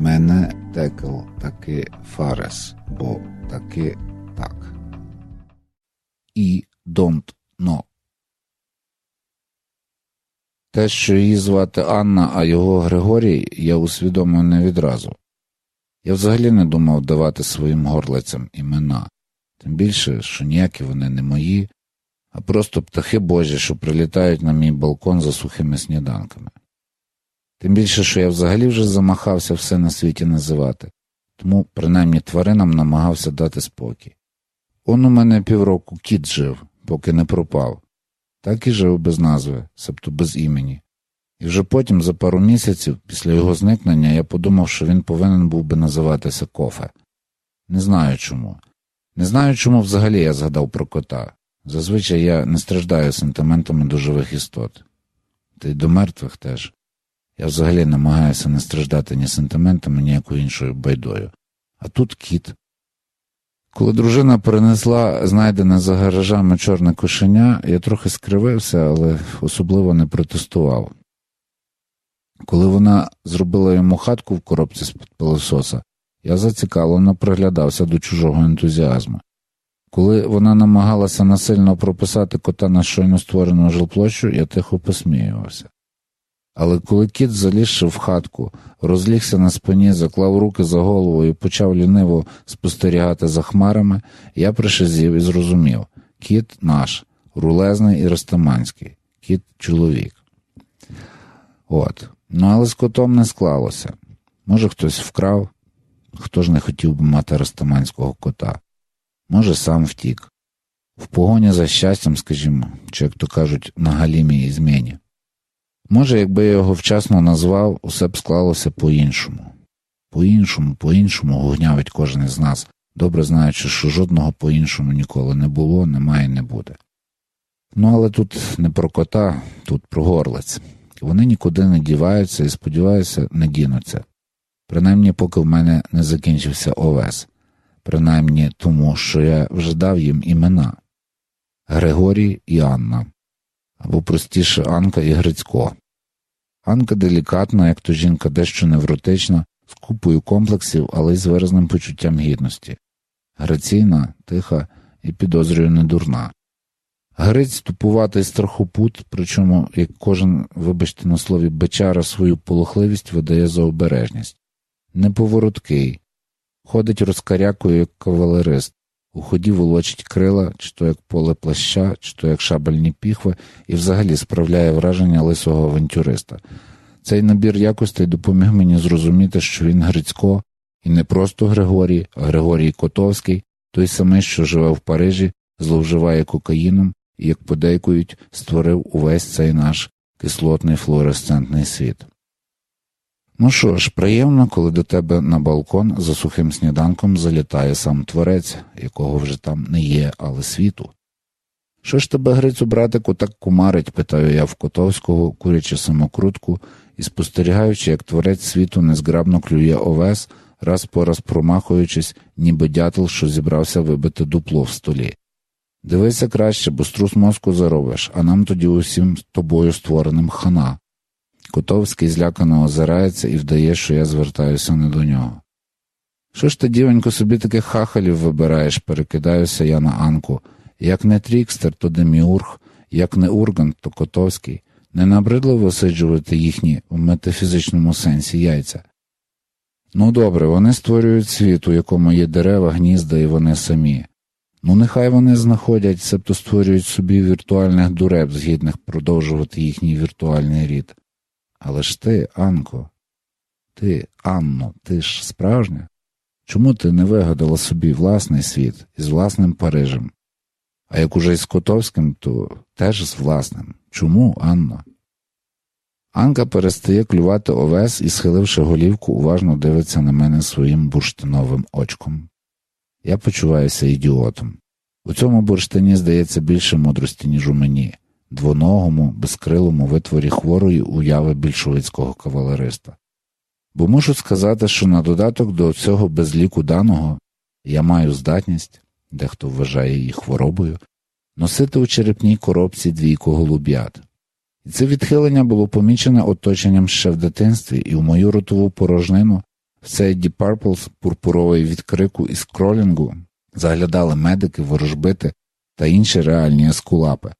Мене текл таки фарес, бо таки так. І don't know. Те, що її звати Анна, а його Григорій, я усвідомив не відразу. Я взагалі не думав давати своїм горлицям імена, тим більше, що ніякі вони не мої, а просто птахи божі, що прилітають на мій балкон за сухими сніданками. Тим більше, що я взагалі вже замахався все на світі називати, тому принаймні тваринам намагався дати спокій. Он у мене півроку кіт жив, поки не пропав, так і жив без назви, себто без імені. І вже потім, за пару місяців, після його зникнення, я подумав, що він повинен був би називатися кофе. Не знаю чому. Не знаю, чому взагалі я згадав про кота. Зазвичай я не страждаю сентиментами до живих істот, та й до мертвих теж. Я взагалі намагаюся не страждати ні сентиментами, ні якою іншою байдою. А тут кіт. Коли дружина перенесла знайдене за гаражами чорне кошеня, я трохи скривився, але особливо не протестував. Коли вона зробила йому хатку в коробці з під пилососа, я зацікавлено приглядався до чужого ентузіазму. Коли вона намагалася насильно прописати кота на щойно створену жилплощу, я тихо посміювався. Але коли кіт, залізши в хатку, розлігся на спині, заклав руки за голову і почав ліниво спостерігати за хмарами, я пришизів і зрозумів кіт наш, рулезний і ростаманський, кіт чоловік. От. Ну, але з котом не склалося. Може, хтось вкрав, хто ж не хотів би мати ростаманського кота, може, сам втік. В погоні за щастям, скажімо, чи, як то кажуть, на галімі і зміні. Може, якби я його вчасно назвав, усе б склалося по-іншому. По-іншому, по-іншому гугнявить кожен із нас, добре знаючи, що жодного по-іншому ніколи не було, немає і не буде. Ну, але тут не про кота, тут про горлиць. Вони нікуди не діваються і, сподіваюся, не дінуться. Принаймні, поки в мене не закінчився овес, принаймні тому, що я вже дав їм імена Григорій і Анна, або простіше Анка і Грицько. Анка делікатна, як то жінка дещо невротична, з купою комплексів, але й з виразним почуттям гідності. Граційна, тиха і підозрюю недурна. Гриць тупуватий страхопут, причому, як кожен, вибачте на слові, бичара свою полохливість видає за обережність. Неповороткий, ходить розкарякою, як кавалерист, у ході волочить крила, чи то як поле плаща, чи то як шабельні піхви, і взагалі справляє враження лисого авантюриста. Цей набір якостей допоміг мені зрозуміти, що він Грицько, і не просто Григорій, а Григорій Котовський, той самий, що живе в Парижі, зловживає кокаїном і, як подейкують, створив увесь цей наш кислотний флуоресцентний світ. Ну що ж, приємно, коли до тебе на балкон за сухим сніданком залітає сам творець, якого вже там не є, але світу. Що ж тебе, Грицю, братику, так кумарить, питаю я в Котовського, курячи самокрутку і спостерігаючи, як творець світу незграбно клює овес, раз по раз промахуючись, ніби дятел, що зібрався вибити дупло в столі. Дивися краще, бо струс мозку заробиш, а нам тоді усім тобою створеним хана. Котовський злякано озирається і вдає, що я звертаюся не до нього. Що ж ти, дівонько, собі таких хахалів вибираєш, перекидаюся я на Анку. Як не Трікстер, то Деміург, як не Ургант, то Котовський. Не набридло висиджувати їхні в метафізичному сенсі яйця. Ну добре, вони створюють світ, у якому є дерева, гнізда і вони самі. Ну, нехай вони знаходять, себто створюють собі віртуальних дуреб, згідних продовжувати їхній віртуальний рід. Але ж ти, Анко, ти, Анно, ти ж справжня? Чому ти не вигадала собі власний світ із власним Парижем? А як уже із Котовським, то теж з власним. Чому, Анно? Анка перестає клювати овес і, схиливши голівку, уважно дивиться на мене своїм бурштиновим очком. Я почуваюся ідіотом. У цьому бурштині здається більше мудрості, ніж у мені, двоногому, безкрилому витворі хворої уяви більшовицького кавалериста. Бо мушу сказати, що на додаток до цього безліку даного я маю здатність, дехто вважає її хворобою, носити у черепній коробці двійку голуб'ят. І це відхилення було помічене оточенням ще в дитинстві, і в мою ротову порожнину В цей Purple пурпуровий від крику і скролінгу заглядали медики, ворожбити та інші реальні ескулапи.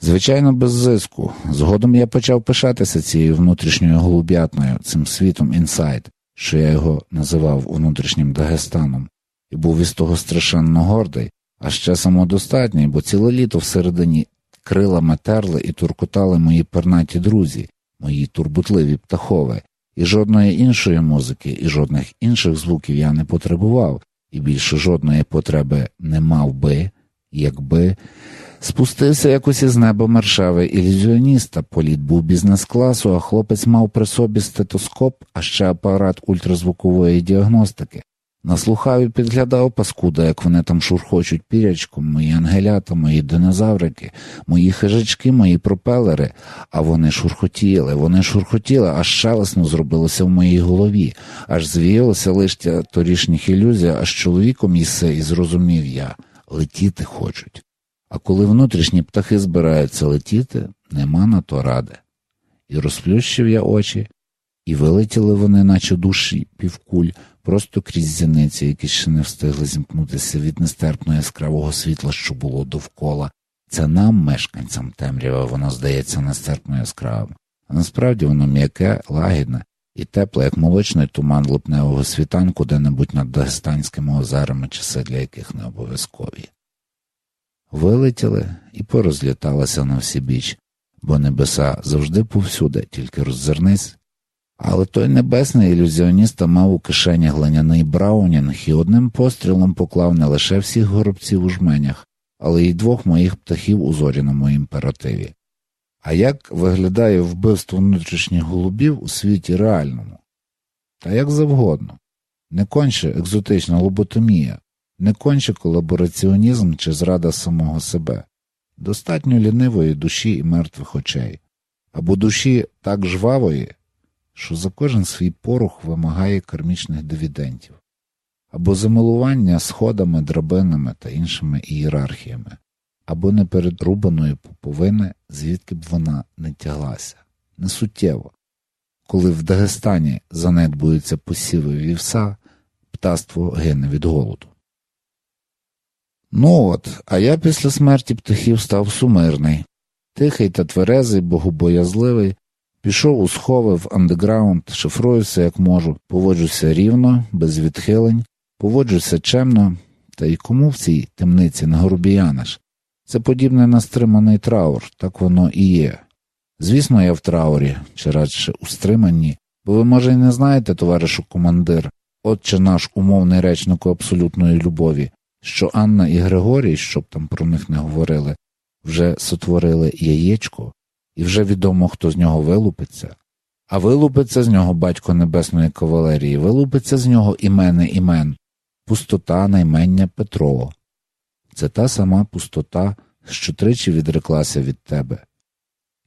Звичайно, без зиску. Згодом я почав пишатися цією внутрішньою голуб'ятною, цим світом інсайд, що я його називав внутрішнім Дагестаном, і був із того страшенно гордий, а ще самодостатній, бо ціле літо всередині крилами терли і туркотали мої пернаті друзі, мої турбутливі птахове, і жодної іншої музики, і жодних інших звуків я не потребував, і більше жодної потреби не мав би, якби. Спустився якось із неба мершавий ілюзіоніста, політ був бізнес-класу, а хлопець мав при собі стетоскоп, а ще апарат ультразвукової діагностики. Наслухав і підглядав паскуда, як вони там шурхочуть пірячком, мої ангелята, мої динозаврики, мої хижачки, мої пропелери, а вони шурхотіли, вони шурхотіли, аж шелесно зробилося в моїй голові, аж звіялося лиштя торішніх ілюзій, аж чоловіком їсе, і зрозумів я летіти хочуть. А коли внутрішні птахи збираються летіти, нема на то ради. І розплющив я очі, і вилетіли вони, наче душі півкуль, просто крізь зіниці, які ще не встигли зімкнутися від нестерпно яскравого світла, що було довкола. Це нам, мешканцям темрява, воно здається нестерпно яскравим. А насправді воно м'яке, лагідне і тепле, як молочний туман липневого світанку де-небудь над Дагестанськими озерами, часи для яких не обов'язкові. Вилетіли і порозліталися на всі біч, бо небеса завжди повсюди, тільки роззирнись. Але той небесний ілюзіоніст мав у кишені глиняний Браунінг і одним пострілом поклав не лише всіх горобців у жменях, але й двох моїх птахів у зоряному імперативі. А як виглядає вбивство внутрішніх голубів у світі реальному? Та як завгодно, не конче екзотична лоботомія, не конче колабораціонізм чи зрада самого себе, достатньо лінивої душі і мертвих очей, або душі так жвавої, що за кожен свій порох вимагає кармічних дивідентів, або замилування сходами, драбинами та іншими ієрархіями, або непередрубаної пуповини, звідки б вона не тяглася, не суттєво. Коли в Дагестані занедбуються посіви вівса, птаство гине від голоду. Ну от, а я після смерті птахів став сумирний, тихий та тверезий, богобоязливий, пішов у схови в андеграунд, шифруюся, як можу, поводжуся рівно, без відхилень, поводжуся чемно, та й кому в цій темниці не грубіяниш. Це подібне на стриманий траур, так воно і є. Звісно, я в траурі, чи радше у стриманні, бо ви, може, й не знаєте, товаришу командир, отче наш умовний речнику абсолютної любові, що Анна і Григорій, щоб там про них не говорили, вже сотворили яєчко, і вже відомо, хто з нього вилупиться. А вилупиться з нього батько Небесної кавалерії, вилупиться з нього імене імен, пустота наймення Петро. Це та сама пустота, що тричі відреклася від тебе,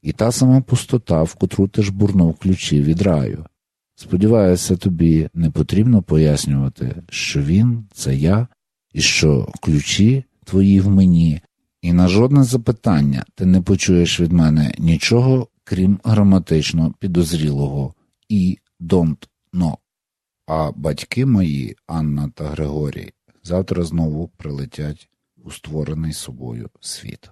і та сама пустота, в котру ти ж бурнув ключі від раю. Сподіваюся, тобі не потрібно пояснювати, що він це я, і що ключі твої в мені, і на жодне запитання ти не почуєш від мене нічого, крім граматично підозрілого і don't know. А батьки мої, Анна та Григорій, завтра знову прилетять у створений собою світ.